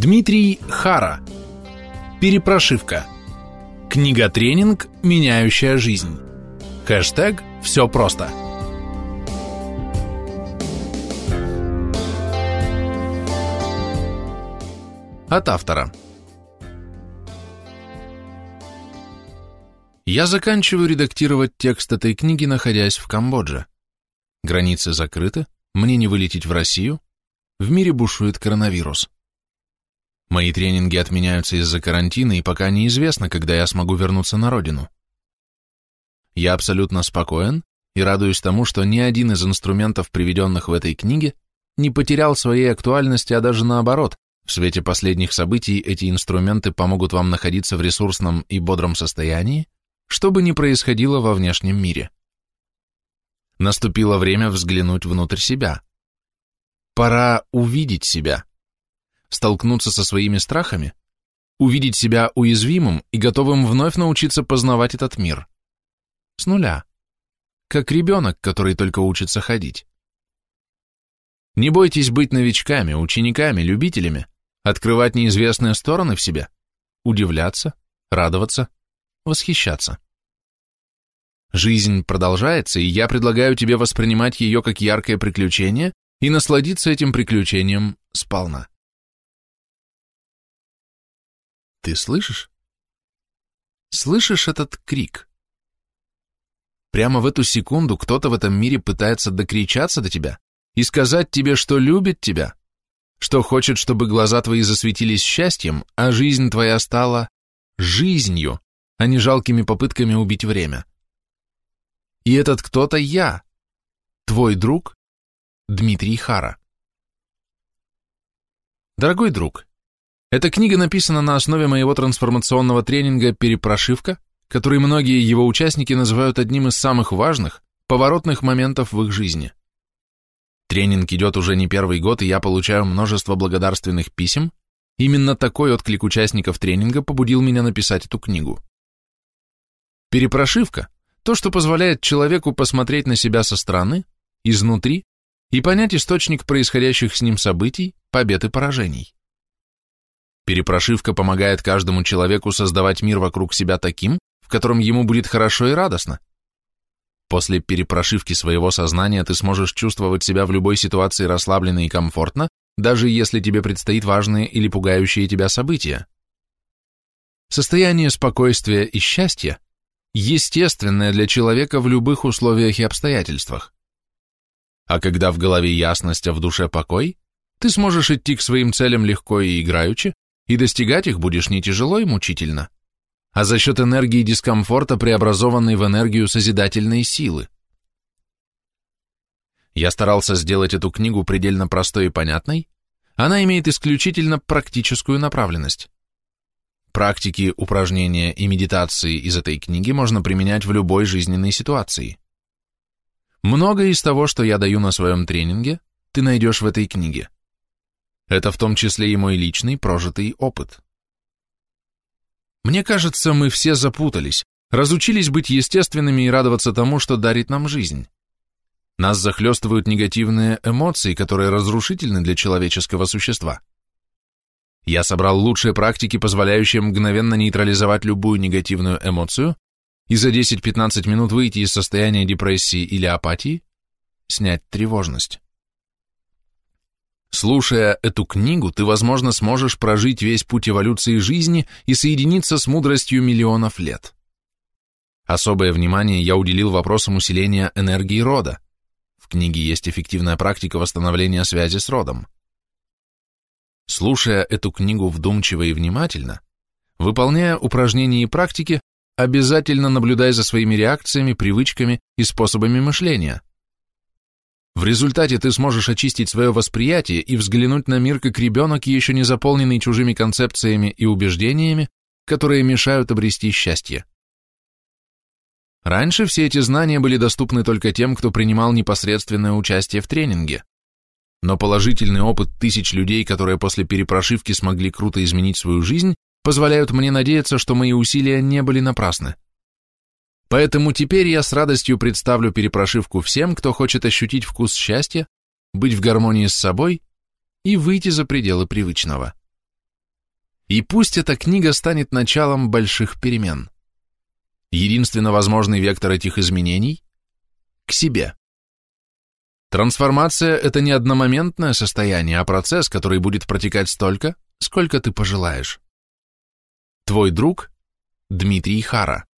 Дмитрий Хара. Перепрошивка. Книга-тренинг, меняющая жизнь. Хэштег «Все просто». От автора. Я заканчиваю редактировать текст этой книги, находясь в Камбодже. Границы закрыты, мне не вылететь в Россию, в мире бушует коронавирус. Мои тренинги отменяются из-за карантина, и пока неизвестно, когда я смогу вернуться на родину. Я абсолютно спокоен и радуюсь тому, что ни один из инструментов, приведенных в этой книге, не потерял своей актуальности, а даже наоборот, в свете последних событий эти инструменты помогут вам находиться в ресурсном и бодром состоянии, что бы ни происходило во внешнем мире. Наступило время взглянуть внутрь себя. Пора увидеть себя столкнуться со своими страхами, увидеть себя уязвимым и готовым вновь научиться познавать этот мир. С нуля. Как ребенок, который только учится ходить. Не бойтесь быть новичками, учениками, любителями, открывать неизвестные стороны в себе, удивляться, радоваться, восхищаться. Жизнь продолжается, и я предлагаю тебе воспринимать ее как яркое приключение и насладиться этим приключением сполна. Ты слышишь? Слышишь этот крик? Прямо в эту секунду кто-то в этом мире пытается докричаться до тебя и сказать тебе, что любит тебя, что хочет, чтобы глаза твои засветились счастьем, а жизнь твоя стала жизнью, а не жалкими попытками убить время. И этот кто-то я, твой друг Дмитрий Хара. Дорогой друг, эта книга написана на основе моего трансформационного тренинга «Перепрошивка», который многие его участники называют одним из самых важных, поворотных моментов в их жизни. Тренинг идет уже не первый год, и я получаю множество благодарственных писем. Именно такой отклик участников тренинга побудил меня написать эту книгу. Перепрошивка – то, что позволяет человеку посмотреть на себя со стороны, изнутри, и понять источник происходящих с ним событий, побед и поражений. Перепрошивка помогает каждому человеку создавать мир вокруг себя таким, в котором ему будет хорошо и радостно. После перепрошивки своего сознания ты сможешь чувствовать себя в любой ситуации расслабленно и комфортно, даже если тебе предстоит важные или пугающие тебя события. Состояние спокойствия и счастья – естественное для человека в любых условиях и обстоятельствах. А когда в голове ясность, а в душе покой, ты сможешь идти к своим целям легко и играючи, и достигать их будешь не тяжело и мучительно, а за счет энергии дискомфорта, преобразованной в энергию созидательной силы. Я старался сделать эту книгу предельно простой и понятной, она имеет исключительно практическую направленность. Практики, упражнения и медитации из этой книги можно применять в любой жизненной ситуации. Многое из того, что я даю на своем тренинге, ты найдешь в этой книге. Это в том числе и мой личный прожитый опыт. Мне кажется, мы все запутались, разучились быть естественными и радоваться тому, что дарит нам жизнь. Нас захлестывают негативные эмоции, которые разрушительны для человеческого существа. Я собрал лучшие практики, позволяющие мгновенно нейтрализовать любую негативную эмоцию и за 10-15 минут выйти из состояния депрессии или апатии, снять тревожность. Слушая эту книгу, ты, возможно, сможешь прожить весь путь эволюции жизни и соединиться с мудростью миллионов лет. Особое внимание я уделил вопросам усиления энергии рода. В книге есть эффективная практика восстановления связи с родом. Слушая эту книгу вдумчиво и внимательно, выполняя упражнения и практики, обязательно наблюдай за своими реакциями, привычками и способами мышления – в результате ты сможешь очистить свое восприятие и взглянуть на мир как ребенок, еще не заполненный чужими концепциями и убеждениями, которые мешают обрести счастье. Раньше все эти знания были доступны только тем, кто принимал непосредственное участие в тренинге. Но положительный опыт тысяч людей, которые после перепрошивки смогли круто изменить свою жизнь, позволяют мне надеяться, что мои усилия не были напрасны. Поэтому теперь я с радостью представлю перепрошивку всем, кто хочет ощутить вкус счастья, быть в гармонии с собой и выйти за пределы привычного. И пусть эта книга станет началом больших перемен. Единственно возможный вектор этих изменений – к себе. Трансформация – это не одномоментное состояние, а процесс, который будет протекать столько, сколько ты пожелаешь. Твой друг – Дмитрий Хара.